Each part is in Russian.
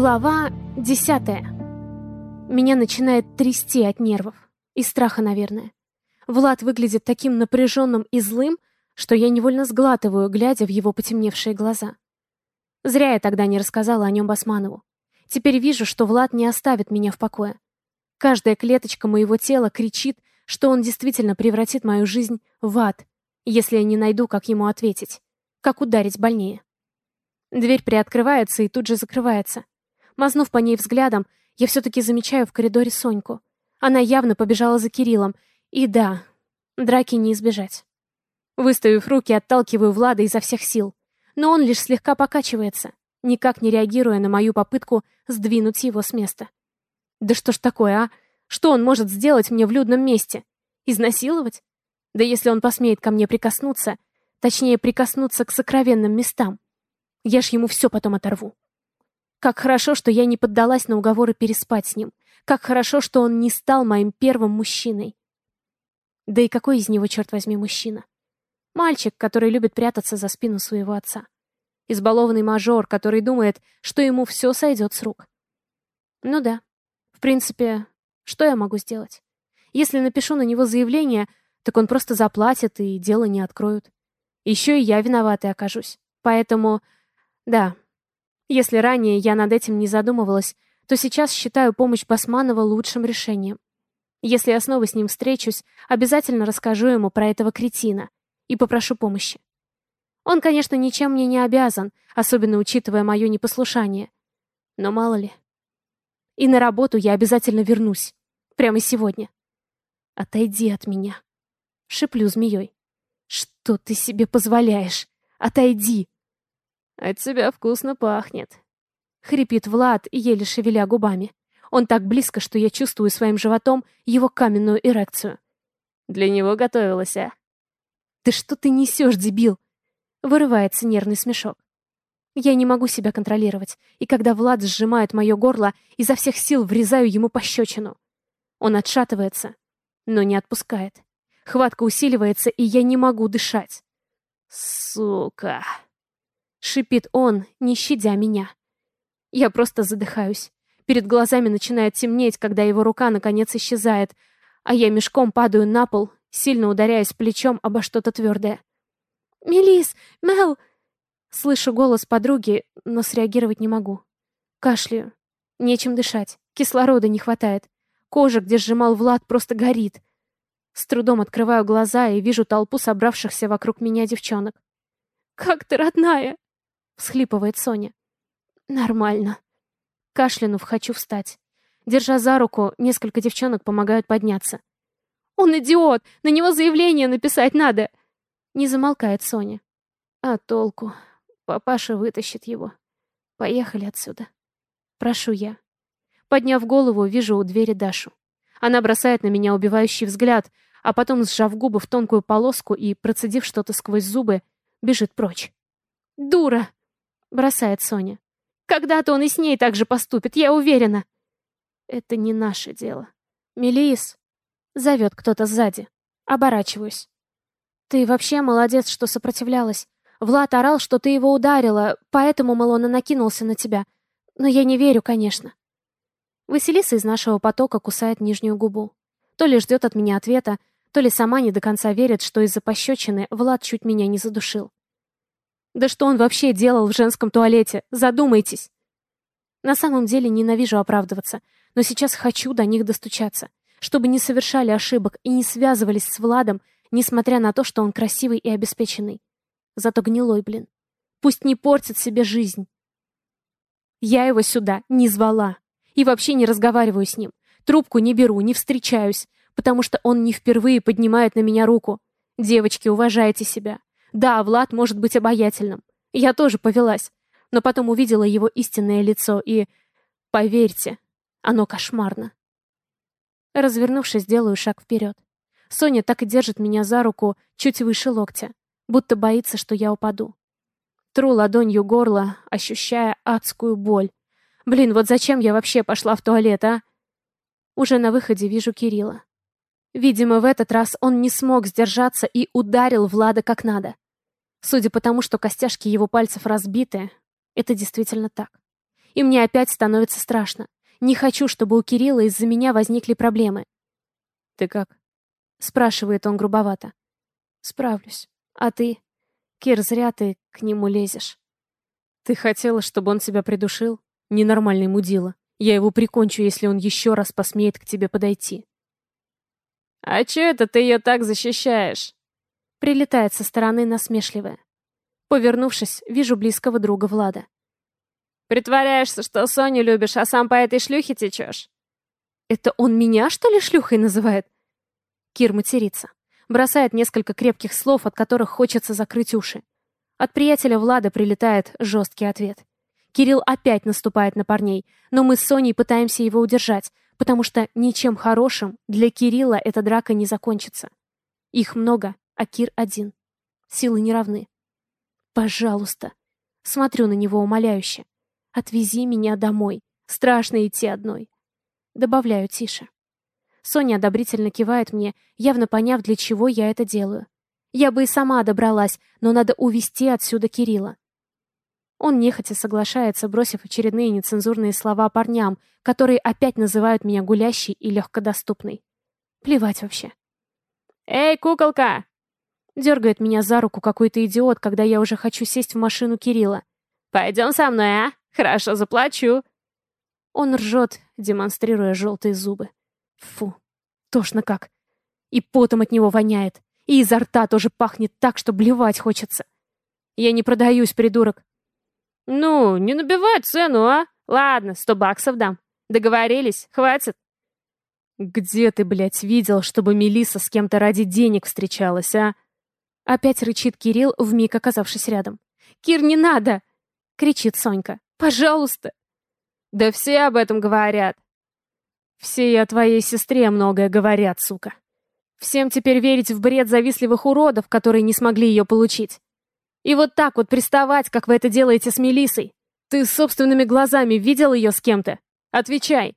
Глава десятая. Меня начинает трясти от нервов. И страха, наверное. Влад выглядит таким напряженным и злым, что я невольно сглатываю, глядя в его потемневшие глаза. Зря я тогда не рассказала о нем Басманову. Теперь вижу, что Влад не оставит меня в покое. Каждая клеточка моего тела кричит, что он действительно превратит мою жизнь в ад, если я не найду, как ему ответить, как ударить больнее. Дверь приоткрывается и тут же закрывается. Мазнув по ней взглядом, я все-таки замечаю в коридоре Соньку. Она явно побежала за Кириллом. И да, драки не избежать. Выставив руки, отталкиваю Влада изо всех сил. Но он лишь слегка покачивается, никак не реагируя на мою попытку сдвинуть его с места. Да что ж такое, а? Что он может сделать мне в людном месте? Изнасиловать? Да если он посмеет ко мне прикоснуться, точнее, прикоснуться к сокровенным местам, я ж ему все потом оторву. Как хорошо, что я не поддалась на уговоры переспать с ним. Как хорошо, что он не стал моим первым мужчиной. Да и какой из него, черт возьми, мужчина? Мальчик, который любит прятаться за спину своего отца. Избалованный мажор, который думает, что ему все сойдет с рук. Ну да, в принципе, что я могу сделать? Если напишу на него заявление, так он просто заплатит и дело не откроют. Еще и я виноватой окажусь. Поэтому да, если ранее я над этим не задумывалась, то сейчас считаю помощь Басманова лучшим решением. Если я снова с ним встречусь, обязательно расскажу ему про этого кретина и попрошу помощи. Он, конечно, ничем мне не обязан, особенно учитывая мое непослушание. Но мало ли. И на работу я обязательно вернусь. Прямо сегодня. Отойди от меня. Шиплю змеей. Что ты себе позволяешь? Отойди. «От тебя вкусно пахнет», — хрипит Влад, еле шевеля губами. Он так близко, что я чувствую своим животом его каменную эрекцию. «Для него готовилась, а?» «Ты что ты несешь, дебил?» Вырывается нервный смешок. Я не могу себя контролировать, и когда Влад сжимает мое горло, изо всех сил врезаю ему пощечину. Он отшатывается, но не отпускает. Хватка усиливается, и я не могу дышать. «Сука!» Шипит он, не щадя меня. Я просто задыхаюсь. Перед глазами начинает темнеть, когда его рука наконец исчезает, а я мешком падаю на пол, сильно ударяясь плечом обо что-то твердое. «Мелис! Мел!» Слышу голос подруги, но среагировать не могу. Кашляю. Нечем дышать. Кислорода не хватает. Кожа, где сжимал Влад, просто горит. С трудом открываю глаза и вижу толпу собравшихся вокруг меня девчонок. «Как ты, родная?» Всхлипывает Соня. Нормально. Кашлянув, хочу встать. Держа за руку, несколько девчонок помогают подняться. Он идиот! На него заявление написать надо! Не замолкает Соня. А толку? Папаша вытащит его. Поехали отсюда. Прошу я. Подняв голову, вижу у двери Дашу. Она бросает на меня убивающий взгляд, а потом, сжав губы в тонкую полоску и процедив что-то сквозь зубы, бежит прочь. «Дура!» Бросает Соня. Когда-то он и с ней так же поступит, я уверена. Это не наше дело. Мелис, зовет кто-то сзади. Оборачиваюсь. Ты вообще молодец, что сопротивлялась. Влад орал, что ты его ударила, поэтому, мол, он и накинулся на тебя. Но я не верю, конечно. Василиса из нашего потока кусает нижнюю губу. То ли ждет от меня ответа, то ли сама не до конца верит, что из-за пощечины Влад чуть меня не задушил. Да что он вообще делал в женском туалете? Задумайтесь. На самом деле ненавижу оправдываться, но сейчас хочу до них достучаться, чтобы не совершали ошибок и не связывались с Владом, несмотря на то, что он красивый и обеспеченный. Зато гнилой, блин. Пусть не портит себе жизнь. Я его сюда не звала. И вообще не разговариваю с ним. Трубку не беру, не встречаюсь, потому что он не впервые поднимает на меня руку. Девочки, уважайте себя. Да, Влад может быть обаятельным. Я тоже повелась. Но потом увидела его истинное лицо и... Поверьте, оно кошмарно. Развернувшись, делаю шаг вперед. Соня так и держит меня за руку чуть выше локтя, будто боится, что я упаду. Тру ладонью горло, ощущая адскую боль. Блин, вот зачем я вообще пошла в туалет, а? Уже на выходе вижу Кирилла. Видимо, в этот раз он не смог сдержаться и ударил Влада как надо. Судя по тому, что костяшки его пальцев разбиты, это действительно так. И мне опять становится страшно. Не хочу, чтобы у Кирилла из-за меня возникли проблемы. «Ты как?» — спрашивает он грубовато. «Справлюсь. А ты? Кир, зря ты к нему лезешь». «Ты хотела, чтобы он тебя придушил? Ненормальный мудила. Я его прикончу, если он еще раз посмеет к тебе подойти». «А че это ты ее так защищаешь?» Прилетает со стороны насмешливая. Повернувшись, вижу близкого друга Влада. «Притворяешься, что Соню любишь, а сам по этой шлюхе течешь?» «Это он меня, что ли, шлюхой называет?» Кир матерится. Бросает несколько крепких слов, от которых хочется закрыть уши. От приятеля Влада прилетает жесткий ответ. Кирилл опять наступает на парней, но мы с Соней пытаемся его удержать, потому что ничем хорошим для Кирилла эта драка не закончится. Их много, а Кир один. Силы не равны. Пожалуйста. Смотрю на него умоляюще. Отвези меня домой. Страшно идти одной. Добавляю тише. Соня одобрительно кивает мне, явно поняв, для чего я это делаю. Я бы и сама добралась, но надо увести отсюда Кирилла. Он нехотя соглашается, бросив очередные нецензурные слова парням, которые опять называют меня гулящей и легкодоступной. Плевать вообще. «Эй, куколка!» Дергает меня за руку какой-то идиот, когда я уже хочу сесть в машину Кирилла. «Пойдем со мной, а? Хорошо заплачу». Он ржет, демонстрируя желтые зубы. Фу, тошно как. И потом от него воняет. И изо рта тоже пахнет так, что блевать хочется. Я не продаюсь, придурок. «Ну, не набивай цену, а? Ладно, сто баксов дам. Договорились? Хватит?» «Где ты, блядь, видел, чтобы Мелиса с кем-то ради денег встречалась, а?» Опять рычит Кирилл, вмиг оказавшись рядом. «Кир, не надо!» — кричит Сонька. «Пожалуйста!» «Да все об этом говорят!» «Все и о твоей сестре многое говорят, сука!» «Всем теперь верить в бред завистливых уродов, которые не смогли ее получить!» «И вот так вот приставать, как вы это делаете с Мелисой!» «Ты собственными глазами видел ее с кем-то? Отвечай!»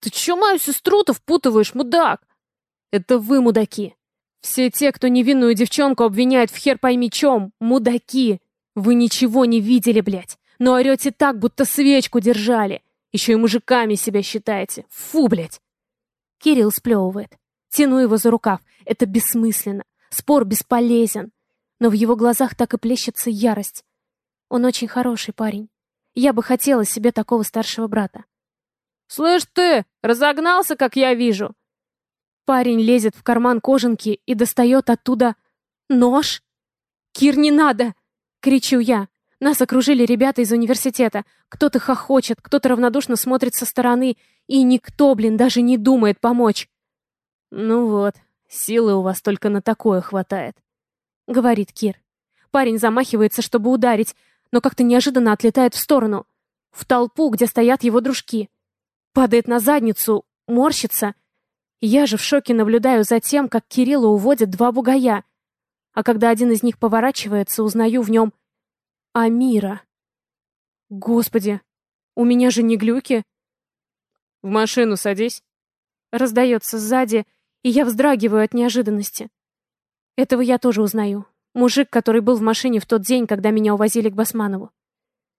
«Ты чё мою сестру-то впутываешь, мудак?» «Это вы, мудаки!» Все те, кто невинную девчонку обвиняет в хер пойми чем, мудаки. Вы ничего не видели, блядь. Но орете так, будто свечку держали. Еще и мужиками себя считаете. Фу, блядь. Кирилл сплевывает. Тяну его за рукав. Это бессмысленно. Спор бесполезен. Но в его глазах так и плещется ярость. Он очень хороший парень. Я бы хотела себе такого старшего брата. «Слышь ты, разогнался, как я вижу!» Парень лезет в карман кожанки и достает оттуда нож. «Кир, не надо!» — кричу я. Нас окружили ребята из университета. Кто-то хохочет, кто-то равнодушно смотрит со стороны, и никто, блин, даже не думает помочь. «Ну вот, силы у вас только на такое хватает», — говорит Кир. Парень замахивается, чтобы ударить, но как-то неожиданно отлетает в сторону. В толпу, где стоят его дружки. Падает на задницу, морщится — я же в шоке наблюдаю за тем, как Кирилла уводят два бугая. А когда один из них поворачивается, узнаю в нем Амира. Господи, у меня же не глюки. В машину садись. Раздается сзади, и я вздрагиваю от неожиданности. Этого я тоже узнаю. Мужик, который был в машине в тот день, когда меня увозили к Басманову.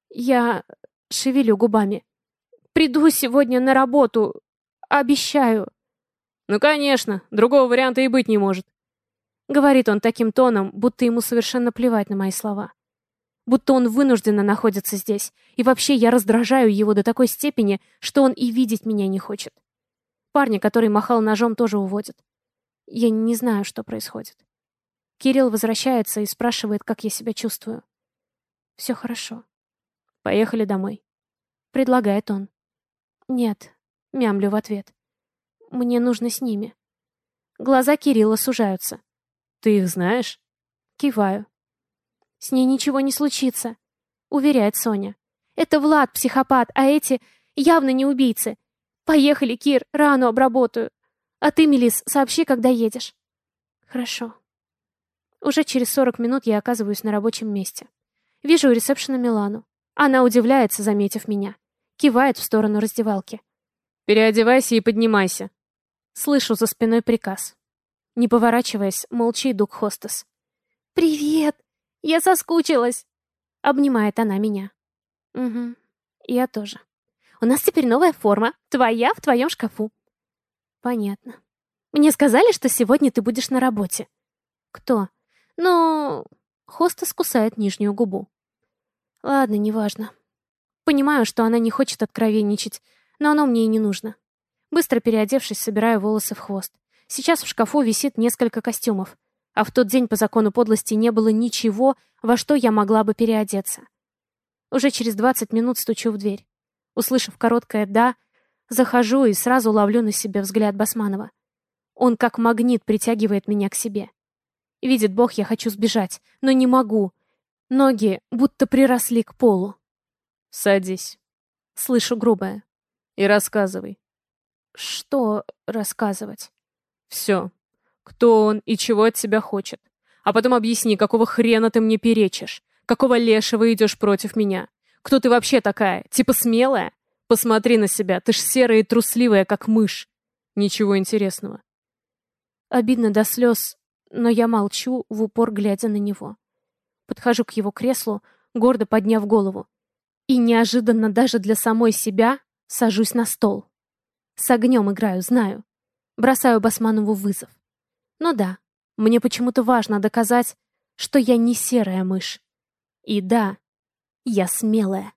Я шевелю губами. Приду сегодня на работу. Обещаю. «Ну, конечно, другого варианта и быть не может», — говорит он таким тоном, будто ему совершенно плевать на мои слова. Будто он вынужденно находится здесь, и вообще я раздражаю его до такой степени, что он и видеть меня не хочет. Парня, который махал ножом, тоже уводят. Я не знаю, что происходит. Кирилл возвращается и спрашивает, как я себя чувствую. Все хорошо. Поехали домой. Предлагает он. Нет, мямлю в ответ. Мне нужно с ними. Глаза Кирилла сужаются. Ты их знаешь? Киваю. С ней ничего не случится, уверяет Соня. Это Влад, психопат, а эти явно не убийцы. Поехали, Кир, рану обработаю. А ты, Мелис, сообщи, когда едешь. Хорошо. Уже через 40 минут я оказываюсь на рабочем месте. Вижу у ресепшена Милану. Она удивляется, заметив меня. Кивает в сторону раздевалки. «Переодевайся и поднимайся», Слышу за спиной приказ. Не поворачиваясь, молча иду к хостес. «Привет! Я соскучилась!» Обнимает она меня. «Угу. Я тоже. У нас теперь новая форма. Твоя в твоем шкафу. Понятно. Мне сказали, что сегодня ты будешь на работе. Кто? Ну, Хоста скусает нижнюю губу. Ладно, неважно. Понимаю, что она не хочет откровенничать, но оно мне и не нужно. Быстро переодевшись, собираю волосы в хвост. Сейчас в шкафу висит несколько костюмов, а в тот день по закону подлости не было ничего, во что я могла бы переодеться. Уже через 20 минут стучу в дверь. Услышав короткое «да», захожу и сразу ловлю на себе взгляд Басманова. Он как магнит притягивает меня к себе. Видит Бог, я хочу сбежать, но не могу. Ноги будто приросли к полу. «Садись». Слышу грубое. «И рассказывай». «Что рассказывать?» «Все. Кто он и чего от тебя хочет. А потом объясни, какого хрена ты мне перечишь. Какого лешего идешь против меня? Кто ты вообще такая? Типа смелая? Посмотри на себя, ты ж серая и трусливая, как мышь. Ничего интересного. Обидно до слез, но я молчу, в упор глядя на него. Подхожу к его креслу, гордо подняв голову. И неожиданно даже для самой себя сажусь на стол. С огнем играю, знаю. Бросаю Басманову вызов. Но да, мне почему-то важно доказать, что я не серая мышь. И да, я смелая.